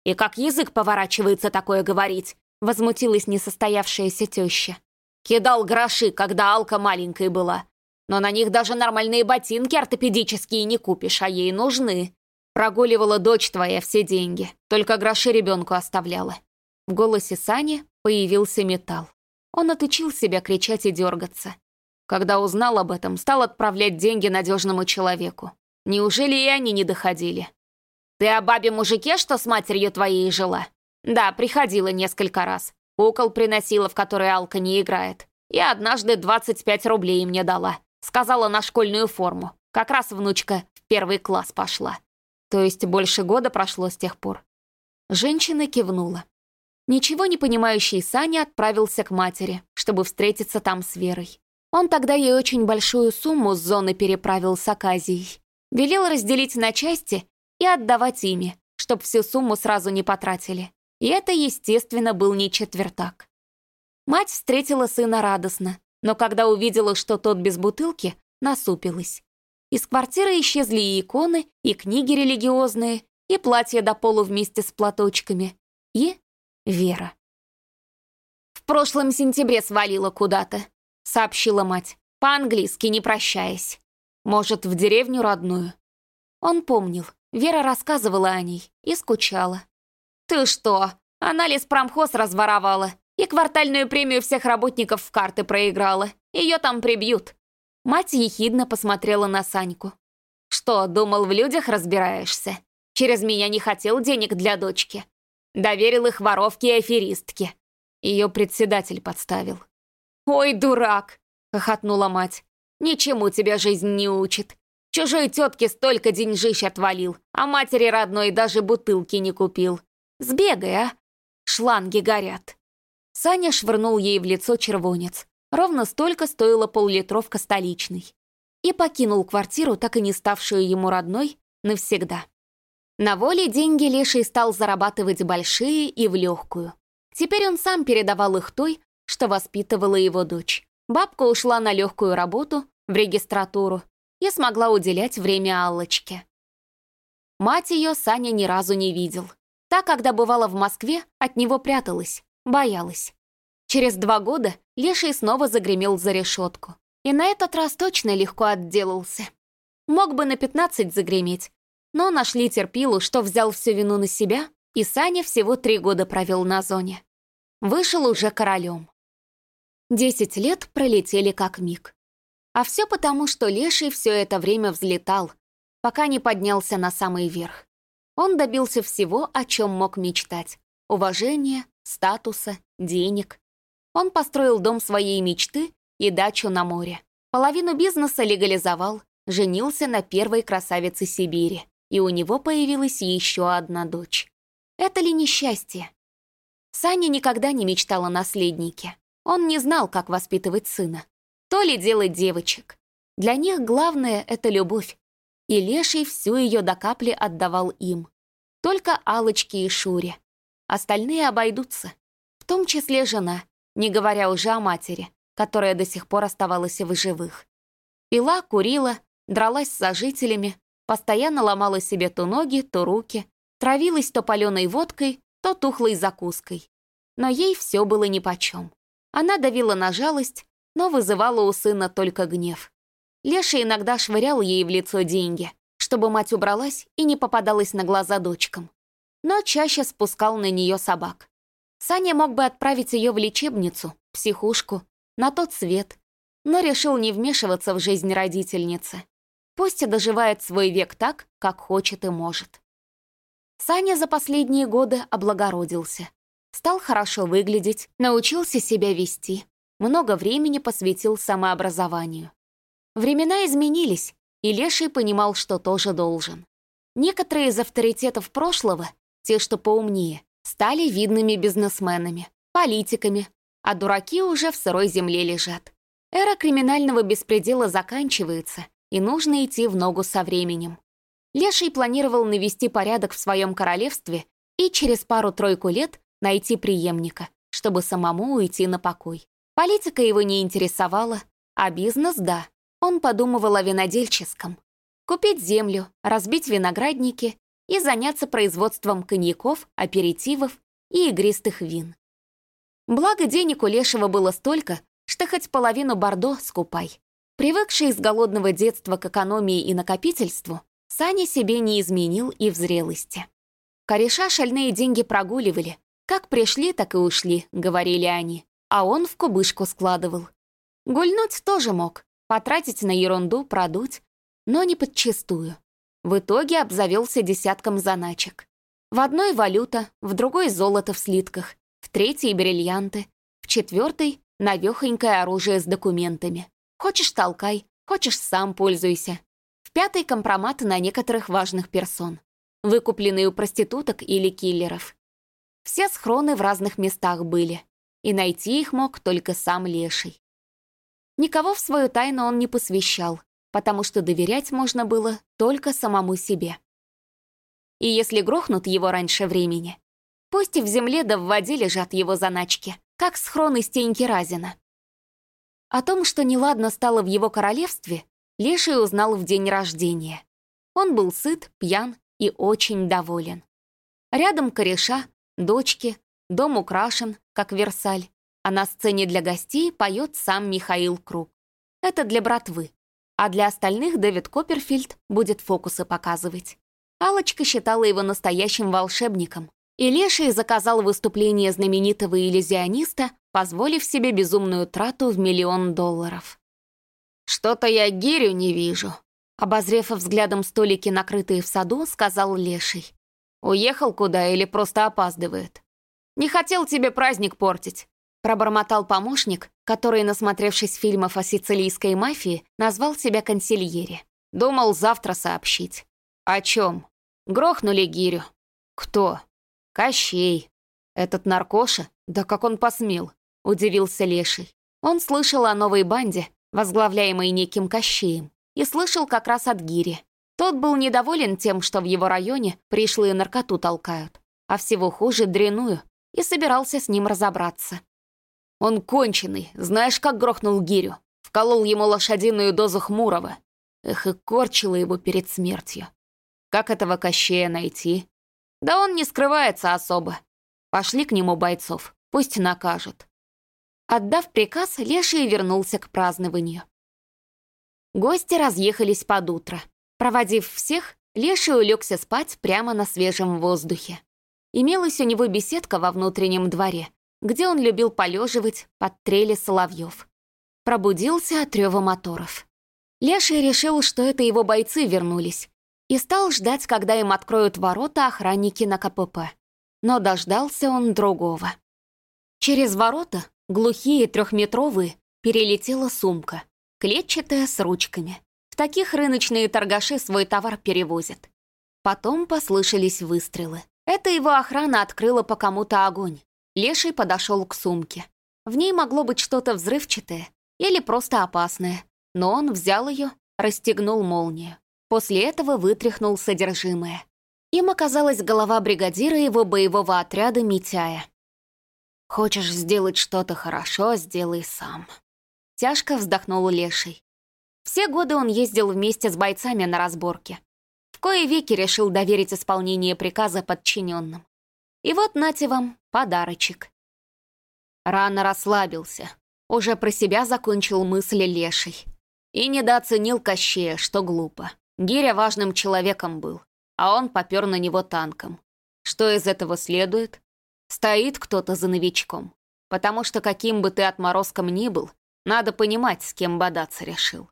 И как язык поворачивается такое говорить? Возмутилась несостоявшаяся теща. Кидал гроши, когда Алка маленькой была. Но на них даже нормальные ботинки ортопедические не купишь, а ей нужны. Прогуливала дочь твоя все деньги, только гроши ребенку оставляла. В голосе Сани появился металл. Он отучил себя кричать и дергаться. Когда узнал об этом, стал отправлять деньги надежному человеку. Неужели и они не доходили? «Ты о бабе-мужике, что с матерью твоей жила?» «Да, приходила несколько раз. Кукол приносила, в которые Алка не играет. И однажды 25 рублей мне дала. Сказала на школьную форму. Как раз внучка в первый класс пошла. То есть больше года прошло с тех пор. Женщина кивнула. Ничего не понимающий Саня отправился к матери, чтобы встретиться там с Верой. Он тогда ей очень большую сумму с зоны переправил с Аказией. Велел разделить на части и отдавать ими, чтоб всю сумму сразу не потратили. И это, естественно, был не четвертак. Мать встретила сына радостно, но когда увидела, что тот без бутылки, насупилась. Из квартиры исчезли и иконы, и книги религиозные, и платья до полу вместе с платочками, и Вера. «В прошлом сентябре свалила куда-то», — сообщила мать, по-английски не прощаясь. «Может, в деревню родную?» Он помнил, Вера рассказывала о ней и скучала. «Ты что? Анализ промхоз разворовала и квартальную премию всех работников в карты проиграла. Ее там прибьют. Мать ехидно посмотрела на Саньку. «Что, думал, в людях разбираешься? Через меня не хотел денег для дочки. Доверил их воровке и аферистке. Ее председатель подставил». «Ой, дурак!» — хохотнула мать. «Ничему тебя жизнь не учит. Чужой тетке столько деньжищ отвалил, а матери родной даже бутылки не купил. Сбегай, а! Шланги горят». Саня швырнул ей в лицо червонец. Ровно столько стоила поллитровка столичной. И покинул квартиру, так и не ставшую ему родной, навсегда. На воле деньги Леший стал зарабатывать большие и в легкую. Теперь он сам передавал их той, что воспитывала его дочь. Бабка ушла на легкую работу, в регистратуру, и смогла уделять время Аллочке. Мать ее Саня ни разу не видел. Та, когда бывала в Москве, от него пряталась, боялась. Через два года Леший снова загремел за решетку. И на этот раз точно легко отделался. Мог бы на 15 загреметь, но нашли терпилу, что взял всю вину на себя, и Саня всего три года провел на зоне. Вышел уже королем. Десять лет пролетели как миг. А все потому, что Леший все это время взлетал, пока не поднялся на самый верх. Он добился всего, о чем мог мечтать. Уважения, статуса, денег. Он построил дом своей мечты и дачу на море. Половину бизнеса легализовал, женился на первой красавице Сибири, и у него появилась еще одна дочь. Это ли несчастье? Саня никогда не мечтал о наследнике. Он не знал, как воспитывать сына. То ли делать девочек. Для них главное — это любовь. И Леший всю ее до капли отдавал им. Только алочке и Шуре. Остальные обойдутся. В том числе жена, не говоря уже о матери, которая до сих пор оставалась в живых. Пила, курила, дралась с сожителями, постоянно ломала себе то ноги, то руки, Травилась то паленой водкой, то тухлой закуской. Но ей все было нипочем. Она давила на жалость, но вызывала у сына только гнев. Леша иногда швырял ей в лицо деньги, чтобы мать убралась и не попадалась на глаза дочкам. Но чаще спускал на нее собак. Саня мог бы отправить ее в лечебницу, психушку, на тот свет, но решил не вмешиваться в жизнь родительницы. Пусть доживает свой век так, как хочет и может. Саня за последние годы облагородился. Стал хорошо выглядеть, научился себя вести, много времени посвятил самообразованию. Времена изменились, и Леший понимал, что тоже должен. Некоторые из авторитетов прошлого, те, что поумнее, стали видными бизнесменами, политиками, а дураки уже в сырой земле лежат. Эра криминального беспредела заканчивается, и нужно идти в ногу со временем. Леший планировал навести порядок в своем королевстве и через пару-тройку лет найти преемника, чтобы самому уйти на покой. Политика его не интересовала, а бизнес — да. Он подумывал о винодельческом. Купить землю, разбить виноградники и заняться производством коньяков, аперитивов и игристых вин. Благо денег у Лешего было столько, что хоть половину бордо скупай. Привыкший с голодного детства к экономии и накопительству, Саня себе не изменил и в зрелости. Кореша шальные деньги прогуливали. Как пришли, так и ушли, говорили они. А он в кубышку складывал. Гульнуть тоже мог, потратить на ерунду, продуть, но не подчистую. В итоге обзавелся десятком заначек. В одной валюта, в другой золото в слитках, в третьей бриллианты, в четвертой навехонькое оружие с документами. Хочешь — толкай, хочешь — сам пользуйся. В пятой — компроматы на некоторых важных персон, выкупленные у проституток или киллеров. Все схроны в разных местах были, и найти их мог только сам Леший. Никого в свою тайну он не посвящал, потому что доверять можно было только самому себе. И если грохнут его раньше времени, пусть и в земле да в воде лежат его заначки, как схроны Стеньки Разина. О том, что неладно стало в его королевстве, Леший узнал в день рождения. Он был сыт, пьян и очень доволен. Рядом кореша, дочки, дом украшен, как Версаль, а на сцене для гостей поет сам Михаил Круг. Это для братвы, а для остальных Дэвид Копперфильд будет фокусы показывать. Алочка считала его настоящим волшебником, и Леший заказал выступление знаменитого иллюзиониста, позволив себе безумную трату в миллион долларов. «Что-то я гирю не вижу», — обозрев взглядом столики, накрытые в саду, сказал Леший. «Уехал куда или просто опаздывает?» «Не хотел тебе праздник портить», — пробормотал помощник, который, насмотревшись фильмов о сицилийской мафии, назвал себя консильери. «Думал завтра сообщить». «О чем?» «Грохнули гирю». «Кто?» «Кощей». «Этот наркоша? Да как он посмел?» — удивился Леший. Он слышал о новой банде, возглавляемой неким Кощеем, и слышал как раз от Гири. Тот был недоволен тем, что в его районе пришлые наркоту толкают, а всего хуже — дряную, и собирался с ним разобраться. Он конченый, знаешь, как грохнул Гирю? Вколол ему лошадиную дозу Хмурого. Эх, и корчила его перед смертью. Как этого Кощея найти? Да он не скрывается особо. Пошли к нему бойцов, пусть накажут. Отдав приказ, Леший вернулся к празднованию. Гости разъехались под утро. Проводив всех, Леший улегся спать прямо на свежем воздухе. Имелась у него беседка во внутреннем дворе, где он любил полеживать под трели соловьев. Пробудился от рева моторов. Леший решил, что это его бойцы вернулись, и стал ждать, когда им откроют ворота охранники на КПП. Но дождался он другого. Через ворота, глухие трехметровые, перелетела сумка, клетчатая с ручками. В таких рыночные торгаши свой товар перевозят. Потом послышались выстрелы. Это его охрана открыла по кому-то огонь. Леший подошел к сумке. В ней могло быть что-то взрывчатое или просто опасное, но он взял ее, расстегнул молнию. После этого вытряхнул содержимое. Им оказалась голова бригадира его боевого отряда Митяя. «Хочешь сделать что-то хорошо, сделай сам». Тяжко вздохнул Леший. Все годы он ездил вместе с бойцами на разборке. В кое веки решил доверить исполнение приказа подчиненным. И вот нате вам подарочек. Рано расслабился. Уже про себя закончил мысли леший. И недооценил Кощея, что глупо. Гиря важным человеком был, а он попер на него танком. Что из этого следует? Стоит кто-то за новичком. Потому что каким бы ты отморозком ни был, надо понимать, с кем бодаться решил.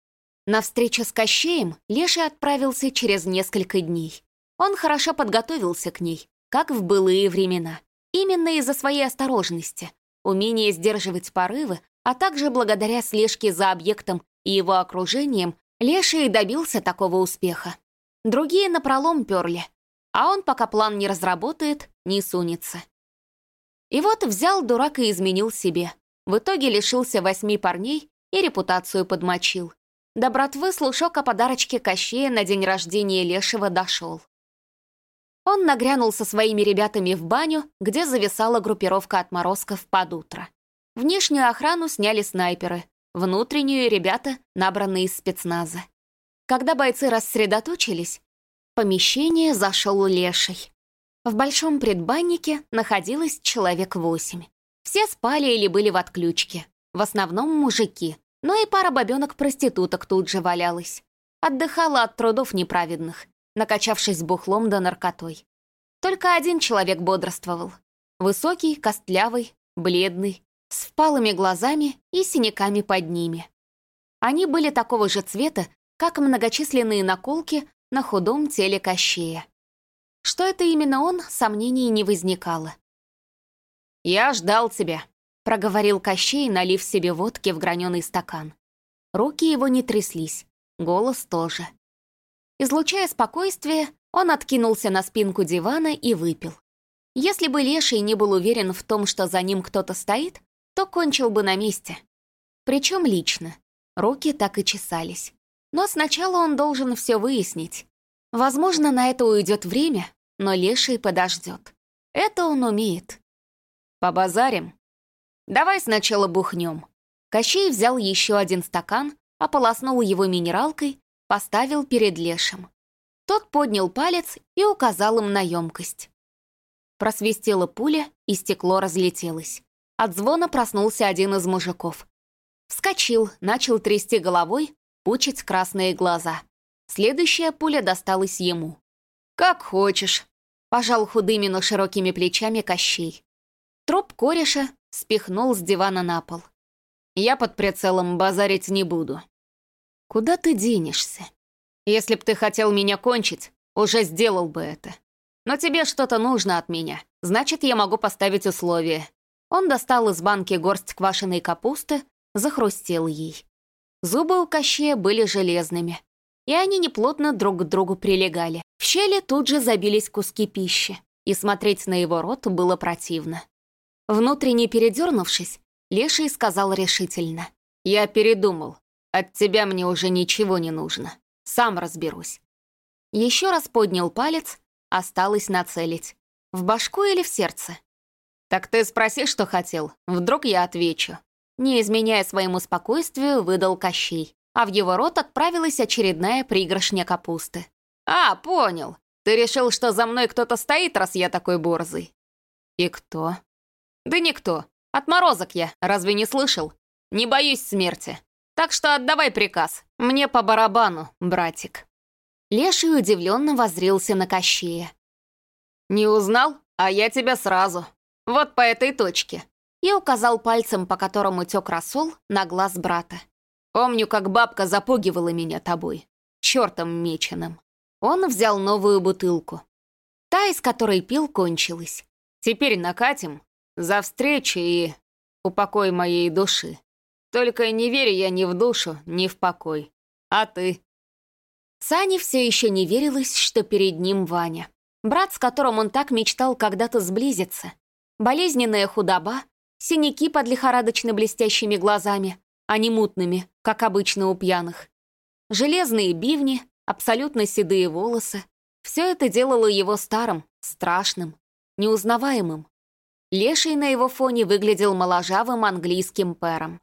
На встречу с Кощеем Леший отправился через несколько дней. Он хорошо подготовился к ней, как в былые времена. Именно из-за своей осторожности, умения сдерживать порывы, а также благодаря слежке за объектом и его окружением, Леший добился такого успеха. Другие напролом перли, а он пока план не разработает, не сунется. И вот взял дурак и изменил себе. В итоге лишился восьми парней и репутацию подмочил. До братвы слушок о подарочке Кощея на день рождения Лешего дошел. Он нагрянул со своими ребятами в баню, где зависала группировка отморозков под утро. Внешнюю охрану сняли снайперы, внутреннюю — ребята, набранные из спецназа. Когда бойцы рассредоточились, в помещение зашел леший. В большом предбаннике находилось человек восемь. Все спали или были в отключке. В основном мужики, но и пара бабенок-проституток тут же валялась. Отдыхала от трудов неправедных накачавшись бухлом да наркотой. Только один человек бодрствовал. Высокий, костлявый, бледный, с впалыми глазами и синяками под ними. Они были такого же цвета, как многочисленные наколки на худом теле Кощея. Что это именно он, сомнений не возникало. «Я ждал тебя», — проговорил Кощей, налив себе водки в граненый стакан. Руки его не тряслись, голос тоже. Излучая спокойствие, он откинулся на спинку дивана и выпил. Если бы Леший не был уверен в том, что за ним кто-то стоит, то кончил бы на месте. Причем лично. Руки так и чесались. Но сначала он должен все выяснить. Возможно, на это уйдет время, но Леший подождет. Это он умеет. Побазарим? Давай сначала бухнем. Кощей взял еще один стакан, ополоснул его минералкой поставил перед Лешем. Тот поднял палец и указал им на емкость. Просвистела пуля, и стекло разлетелось. От звона проснулся один из мужиков. Вскочил, начал трясти головой, пучить красные глаза. Следующая пуля досталась ему. «Как хочешь», — пожал худыми, но широкими плечами Кощей. Труп кореша спихнул с дивана на пол. «Я под прицелом базарить не буду. Куда ты денешься? Если б ты хотел меня кончить, уже сделал бы это. Но тебе что-то нужно от меня, значит, я могу поставить условие. Он достал из банки горсть квашеной капусты, захрустел ей. Зубы у Кощея были железными, и они неплотно друг к другу прилегали. В щели тут же забились куски пищи, и смотреть на его рот было противно. Внутренне передернувшись, Леший сказал решительно. «Я передумал. От тебя мне уже ничего не нужно. Сам разберусь. Еще раз поднял палец, осталось нацелить. В башку или в сердце? Так ты спроси, что хотел. Вдруг я отвечу. Не изменяя своему спокойствию, выдал Кощей, а в его рот отправилась очередная пригоршня капусты. «А, понял. Ты решил, что за мной кто-то стоит, раз я такой борзый?» «И кто?» «Да никто. Отморозок я, разве не слышал? Не боюсь смерти. Так что отдавай приказ. Мне по барабану, братик». Леший удивленно возрился на Кощея. «Не узнал? А я тебя сразу. Вот по этой точке». И указал пальцем, по которому тек рассол, на глаз брата. «Помню, как бабка запугивала меня тобой. Чертом меченым». Он взял новую бутылку. Та, из которой пил, кончилась. «Теперь накатим. За встречу и упокой моей души». Только не верю я ни в душу, ни в покой. А ты?» Сане все еще не верилось, что перед ним Ваня. Брат, с которым он так мечтал когда-то сблизиться. Болезненная худоба, синяки под лихорадочно блестящими глазами, а не мутными, как обычно у пьяных. Железные бивни, абсолютно седые волосы. Все это делало его старым, страшным, неузнаваемым. Леший на его фоне выглядел моложавым английским пэром.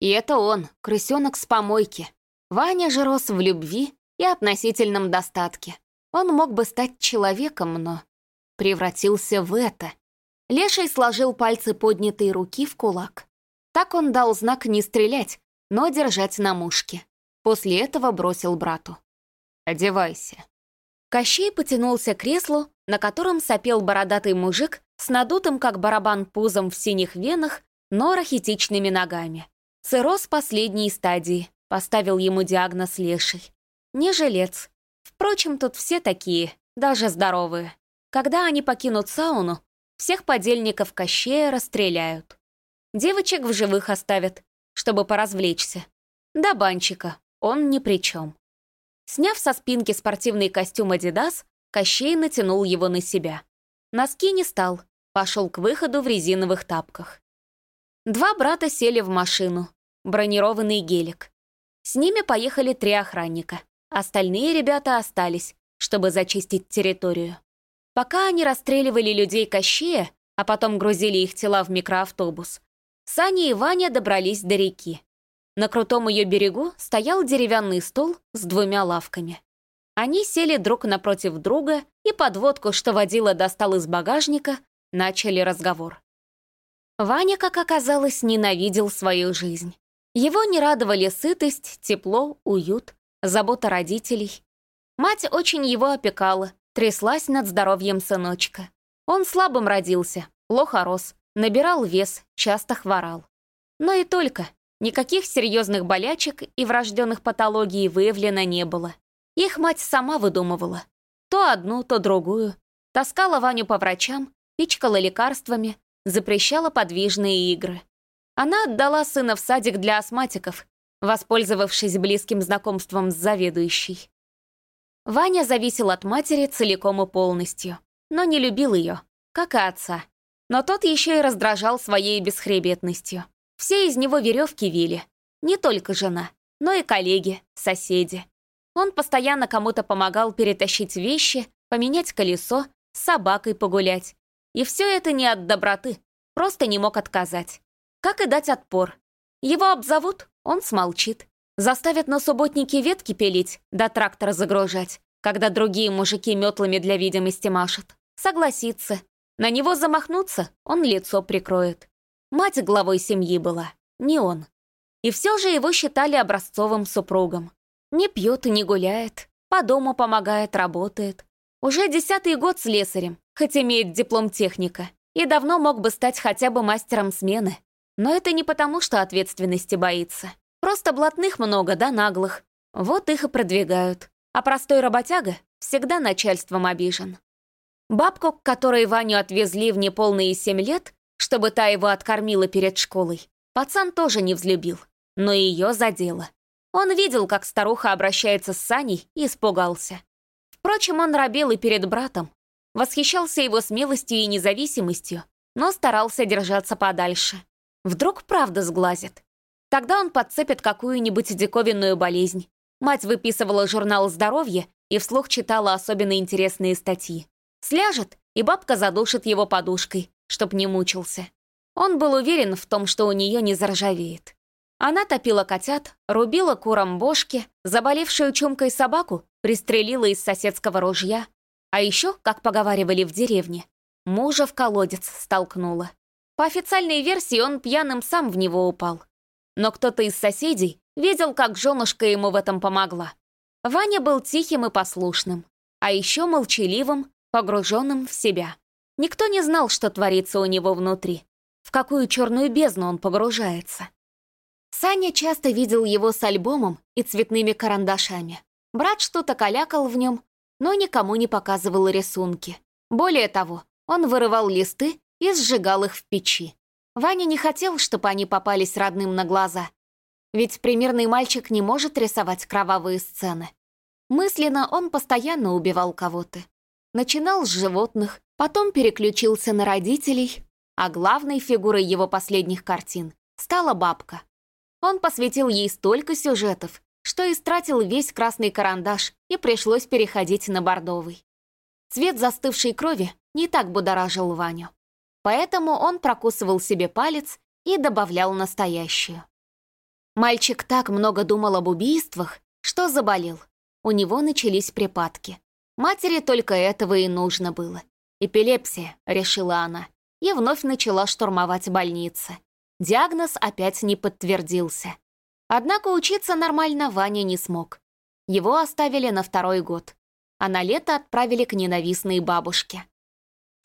И это он, крысенок с помойки. Ваня же рос в любви и относительном достатке. Он мог бы стать человеком, но превратился в это. Леший сложил пальцы поднятой руки в кулак. Так он дал знак не стрелять, но держать на мушке. После этого бросил брату. «Одевайся». Кощей потянулся к креслу, на котором сопел бородатый мужик с надутым, как барабан, пузом в синих венах, но рахитичными ногами. Цирроз последней стадии, поставил ему диагноз леший. Не жилец. Впрочем, тут все такие, даже здоровые. Когда они покинут сауну, всех подельников Кощея расстреляют. Девочек в живых оставят, чтобы поразвлечься. Да банчика, он ни при чем. Сняв со спинки спортивный костюм «Адидас», Кощей натянул его на себя. Носки не стал, пошел к выходу в резиновых тапках. Два брата сели в машину, бронированный гелик. С ними поехали три охранника. Остальные ребята остались, чтобы зачистить территорию. Пока они расстреливали людей Кощея, а потом грузили их тела в микроавтобус, Саня и Ваня добрались до реки. На крутом ее берегу стоял деревянный стол с двумя лавками. Они сели друг напротив друга и подводку, что водила достал из багажника, начали разговор. Ваня, как оказалось, ненавидел свою жизнь. Его не радовали сытость, тепло, уют, забота родителей. Мать очень его опекала, тряслась над здоровьем сыночка. Он слабым родился, плохо рос, набирал вес, часто хворал. Но и только. Никаких серьезных болячек и врожденных патологий выявлено не было. Их мать сама выдумывала. То одну, то другую. Таскала Ваню по врачам, пичкала лекарствами, запрещала подвижные игры. Она отдала сына в садик для астматиков, воспользовавшись близким знакомством с заведующей. Ваня зависел от матери целиком и полностью, но не любил ее, как и отца. Но тот еще и раздражал своей бесхребетностью. Все из него веревки вили. Не только жена, но и коллеги, соседи. Он постоянно кому-то помогал перетащить вещи, поменять колесо, с собакой погулять. И все это не от доброты, просто не мог отказать. Как и дать отпор. Его обзовут, он смолчит. Заставят на субботнике ветки пилить, да трактора загружать, когда другие мужики метлами для видимости машут. Согласится. На него замахнуться, он лицо прикроет. Мать главой семьи была, не он. И все же его считали образцовым супругом. Не пьет и не гуляет, по дому помогает, работает. Уже десятый год с слесарем, хоть имеет диплом техника, и давно мог бы стать хотя бы мастером смены. Но это не потому, что ответственности боится. Просто блатных много, да наглых. Вот их и продвигают. А простой работяга всегда начальством обижен. Бабку, к которой Ваню отвезли в неполные семь лет, чтобы та его откормила перед школой, пацан тоже не взлюбил, но ее задело. Он видел, как старуха обращается с Саней, и испугался. Впрочем, он робел и перед братом, восхищался его смелостью и независимостью, но старался держаться подальше. Вдруг правда сглазит. Тогда он подцепит какую-нибудь диковинную болезнь. Мать выписывала журнал «Здоровье» и вслух читала особенно интересные статьи. Сляжет, и бабка задушит его подушкой, чтоб не мучился. Он был уверен в том, что у нее не заржавеет. Она топила котят, рубила курам бошки, заболевшую чумкой собаку пристрелила из соседского ружья, а еще, как поговаривали в деревне, мужа в колодец столкнула. По официальной версии он пьяным сам в него упал. Но кто-то из соседей видел, как женушка ему в этом помогла. Ваня был тихим и послушным, а еще молчаливым, погруженным в себя. Никто не знал, что творится у него внутри, в какую черную бездну он погружается. Саня часто видел его с альбомом и цветными карандашами. Брат что-то калякал в нем, но никому не показывал рисунки. Более того, он вырывал листы и сжигал их в печи. Ваня не хотел, чтобы они попались родным на глаза. Ведь примерный мальчик не может рисовать кровавые сцены. Мысленно он постоянно убивал кого-то. Начинал с животных, потом переключился на родителей, а главной фигурой его последних картин стала бабка. Он посвятил ей столько сюжетов, что истратил весь красный карандаш и пришлось переходить на бордовый. Цвет застывшей крови не так будоражил Ваню поэтому он прокусывал себе палец и добавлял настоящую. Мальчик так много думал об убийствах, что заболел. У него начались припадки. Матери только этого и нужно было. «Эпилепсия», — решила она, и вновь начала штурмовать больницы. Диагноз опять не подтвердился. Однако учиться нормально Ваня не смог. Его оставили на второй год, а на лето отправили к ненавистной бабушке.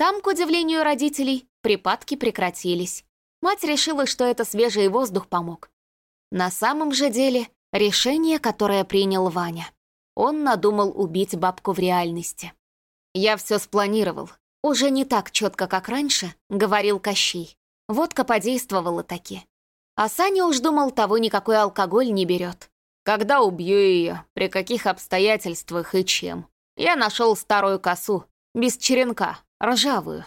Там, к удивлению родителей, припадки прекратились. Мать решила, что это свежий воздух помог. На самом же деле, решение, которое принял Ваня. Он надумал убить бабку в реальности. «Я все спланировал. Уже не так четко, как раньше», — говорил Кощей. Водка подействовала таки. А Саня уж думал, того никакой алкоголь не берет. Когда убью ее, при каких обстоятельствах и чем. Я нашел старую косу, без черенка, ржавую.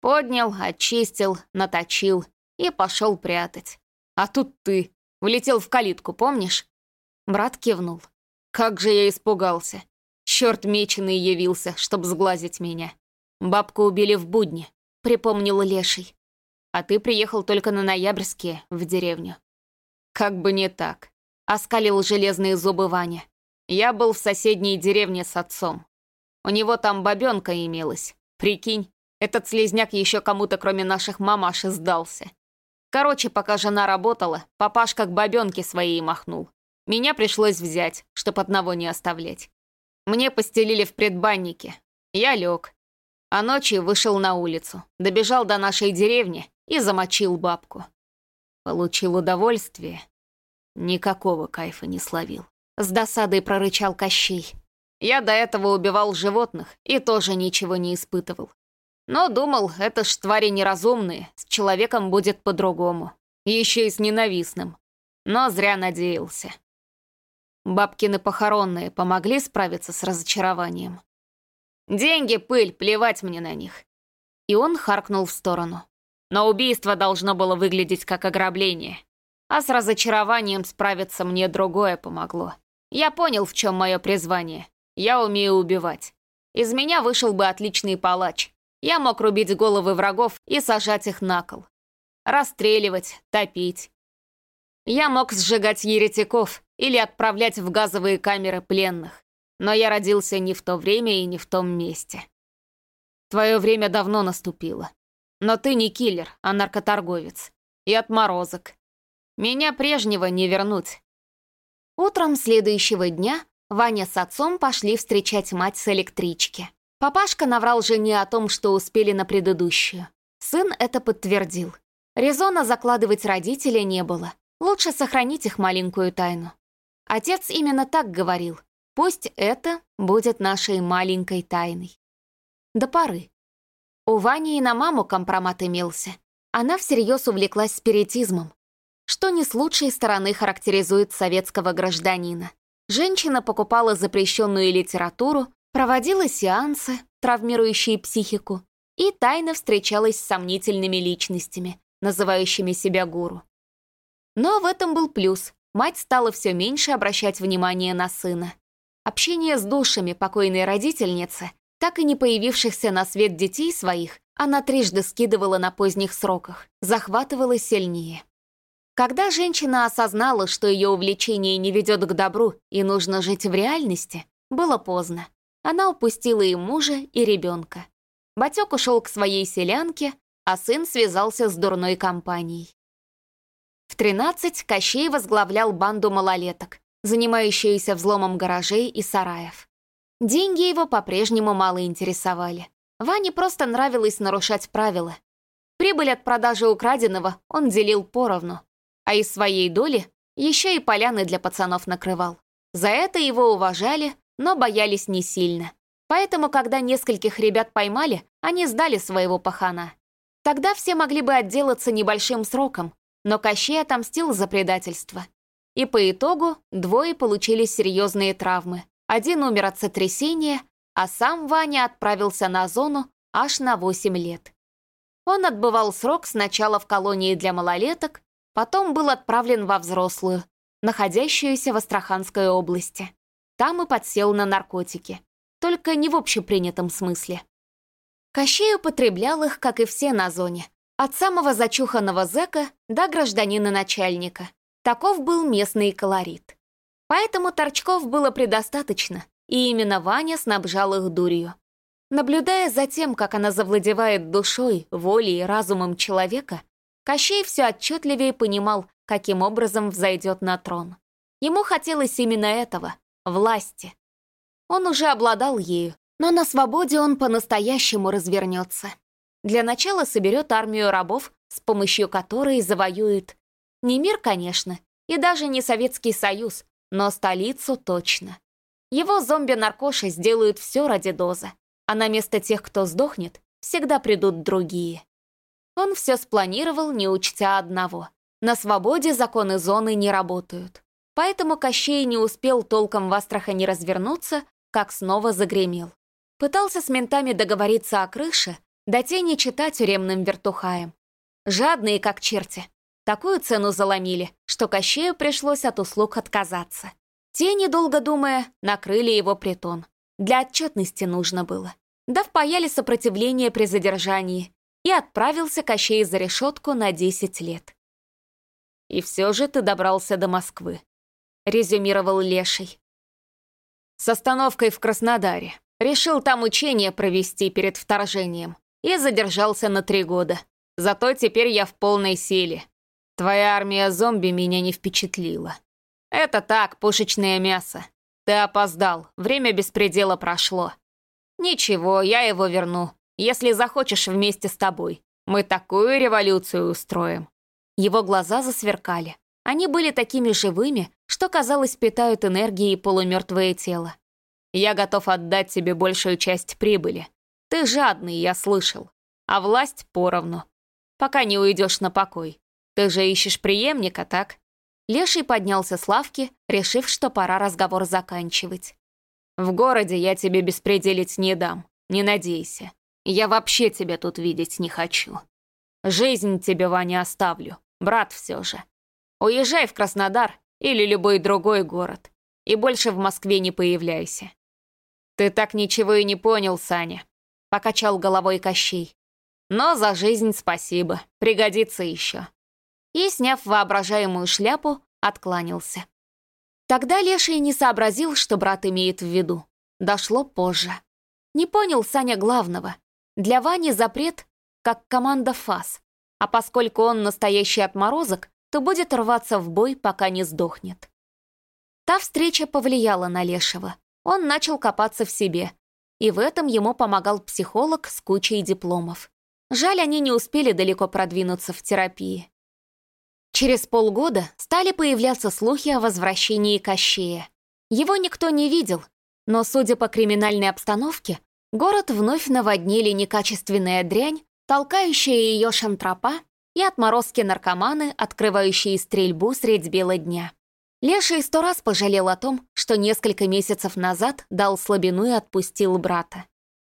Поднял, очистил, наточил и пошел прятать. А тут ты. Влетел в калитку, помнишь? Брат кивнул. Как же я испугался. Черт меченый явился, чтоб сглазить меня. Бабку убили в будни, припомнил Леший. А ты приехал только на ноябрьские, в деревню. Как бы не так. Оскалил железные зубы Ваня. Я был в соседней деревне с отцом. У него там бабенка имелась. Прикинь, этот слезняк еще кому-то, кроме наших мамаш, сдался. Короче, пока жена работала, папашка к бабенке своей махнул. Меня пришлось взять, чтоб одного не оставлять. Мне постелили в предбаннике. Я лег. А ночью вышел на улицу, добежал до нашей деревни и замочил бабку. Получил удовольствие. Никакого кайфа не словил. С досадой прорычал Кощей. Я до этого убивал животных и тоже ничего не испытывал. Но думал, это ж твари неразумные, с человеком будет по-другому. Еще и с ненавистным. Но зря надеялся. Бабкины похоронные помогли справиться с разочарованием. «Деньги, пыль, плевать мне на них». И он харкнул в сторону. Но убийство должно было выглядеть как ограбление. А с разочарованием справиться мне другое помогло. Я понял, в чем мое призвание. Я умею убивать. Из меня вышел бы отличный палач. Я мог рубить головы врагов и сажать их на кол. Расстреливать, топить. Я мог сжигать еретиков или отправлять в газовые камеры пленных. Но я родился не в то время и не в том месте. Твое время давно наступило. Но ты не киллер, а наркоторговец. И отморозок. Меня прежнего не вернуть. Утром следующего дня Ваня с отцом пошли встречать мать с электрички. Папашка наврал жене о том, что успели на предыдущую. Сын это подтвердил. Резона закладывать родителей не было. Лучше сохранить их маленькую тайну. Отец именно так говорил. Пусть это будет нашей маленькой тайной. До поры. У Вани и на маму компромат имелся. Она всерьез увлеклась спиритизмом, что не с лучшей стороны характеризует советского гражданина. Женщина покупала запрещенную литературу, проводила сеансы, травмирующие психику, и тайно встречалась с сомнительными личностями, называющими себя гуру. Но в этом был плюс. Мать стала все меньше обращать внимание на сына. Общение с душами покойной родительницы так и не появившихся на свет детей своих она трижды скидывала на поздних сроках, захватывала сильнее. Когда женщина осознала, что ее увлечение не ведет к добру и нужно жить в реальности, было поздно. Она упустила и мужа, и ребенка. Батек ушел к своей селянке, а сын связался с дурной компанией. В 13 Кощей возглавлял банду малолеток, занимающуюся взломом гаражей и сараев. Деньги его по-прежнему мало интересовали. Ване просто нравилось нарушать правила. Прибыль от продажи украденного он делил поровну, а из своей доли еще и поляны для пацанов накрывал. За это его уважали, но боялись не сильно. Поэтому, когда нескольких ребят поймали, они сдали своего пахана. Тогда все могли бы отделаться небольшим сроком, но Кощей отомстил за предательство. И по итогу двое получили серьезные травмы, один умер от сотрясения, а сам Ваня отправился на зону аж на 8 лет. Он отбывал срок сначала в колонии для малолеток, потом был отправлен во взрослую, находящуюся в Астраханской области. Там и подсел на наркотики, только не в общепринятом смысле. Кощей употреблял их, как и все на зоне, от самого зачуханного зэка до гражданина-начальника. Таков был местный колорит. Поэтому торчков было предостаточно, и именно Ваня снабжал их дурью. Наблюдая за тем, как она завладевает душой, волей и разумом человека, Кощей все отчетливее понимал, каким образом взойдет на трон. Ему хотелось именно этого — власти. Он уже обладал ею, но на свободе он по-настоящему развернется. Для начала соберет армию рабов, с помощью которой завоюет не мир, конечно, и даже не Советский Союз, но столицу точно. Его зомби-наркоши сделают все ради дозы, а на место тех, кто сдохнет, всегда придут другие. Он все спланировал, не учтя одного. На свободе законы зоны не работают. Поэтому Кощей не успел толком в Астрахани развернуться, как снова загремел. Пытался с ментами договориться о крыше, да те не читать тюремным вертухаем. Жадные, как черти. Такую цену заломили, что Кощею пришлось от услуг отказаться. Те, недолго думая, накрыли его притон. Для отчетности нужно было. Да впаяли сопротивление при задержании, и отправился Кощей за решетку на 10 лет. «И все же ты добрался до Москвы», — резюмировал Леший. «С остановкой в Краснодаре. Решил там учение провести перед вторжением и задержался на три года. Зато теперь я в полной силе. Твоя армия зомби меня не впечатлила. Это так, пушечное мясо. Ты опоздал, время беспредела прошло. Ничего, я его верну, если захочешь вместе с тобой. Мы такую революцию устроим». Его глаза засверкали. Они были такими живыми, что, казалось, питают энергией полумертвое тело. «Я готов отдать тебе большую часть прибыли. Ты жадный, я слышал. А власть поровну. Пока не уйдешь на покой. Ты же ищешь преемника, так?» Леший поднялся с лавки, решив, что пора разговор заканчивать. «В городе я тебе беспределить не дам, не надейся. Я вообще тебя тут видеть не хочу. Жизнь тебе, Ваня, оставлю, брат все же. Уезжай в Краснодар или любой другой город, и больше в Москве не появляйся. Ты так ничего и не понял, Саня», — покачал головой Кощей. «Но за жизнь спасибо, пригодится еще» и, сняв воображаемую шляпу, откланялся. Тогда Леший не сообразил, что брат имеет в виду. Дошло позже. Не понял Саня главного. Для Вани запрет, как команда ФАС, а поскольку он настоящий отморозок, то будет рваться в бой, пока не сдохнет. Та встреча повлияла на Лешего. Он начал копаться в себе, и в этом ему помогал психолог с кучей дипломов. Жаль, они не успели далеко продвинуться в терапии. Через полгода стали появляться слухи о возвращении Кощея. Его никто не видел, но, судя по криминальной обстановке, город вновь наводнили некачественная дрянь, толкающая ее шантропа и отморозки наркоманы, открывающие стрельбу средь бела дня. Леший сто раз пожалел о том, что несколько месяцев назад дал слабину и отпустил брата.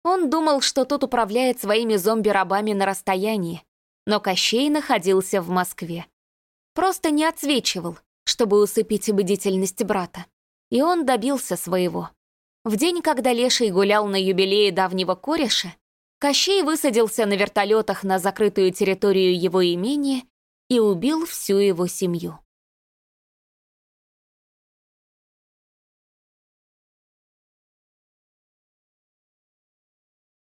Он думал, что тот управляет своими зомби-рабами на расстоянии, но Кощей находился в Москве просто не отсвечивал, чтобы усыпить бдительность брата. И он добился своего. В день, когда Леший гулял на юбилее давнего кореша, Кощей высадился на вертолетах на закрытую территорию его имения и убил всю его семью.